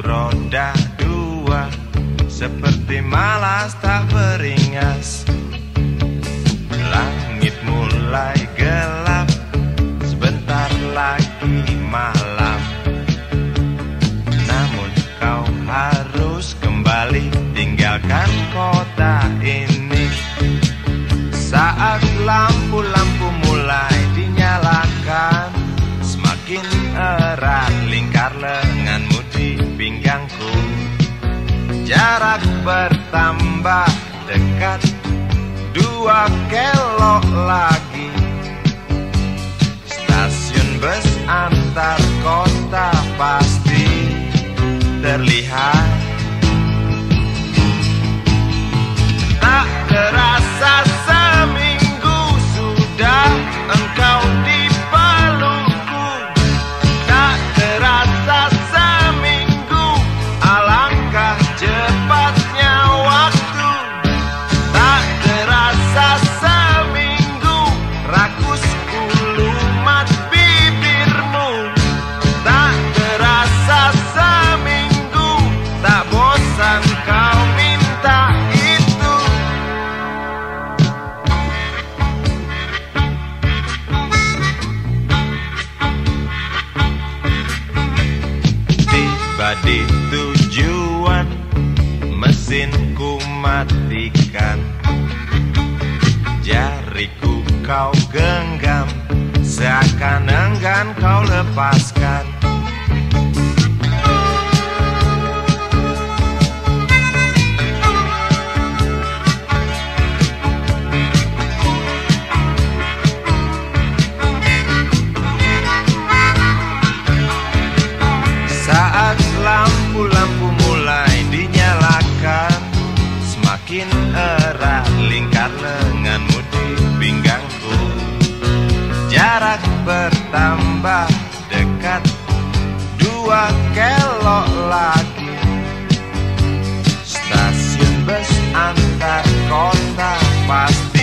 Roda dua Seperti malas tak beringas. Langit mulai gelap Sebentar lagi malam. Namun kau harus kembali Tinggalkan kota ini. Saat lampu-lampu mulai dinyalakan Semakin Jarak bertambah dekat Dua kelok lagi. Stasiun bus antar kota Tiba di tujuan Mesinku matikan. Jariku kau genggam Seakan enggan kau lepaskan lampu-lampu mulai dinyalakan. Semakin erat lingkar lenganmu di pinggangku. Jarak bertambah dekat Dua kelok lagi. Stasiun bus antar kota pasti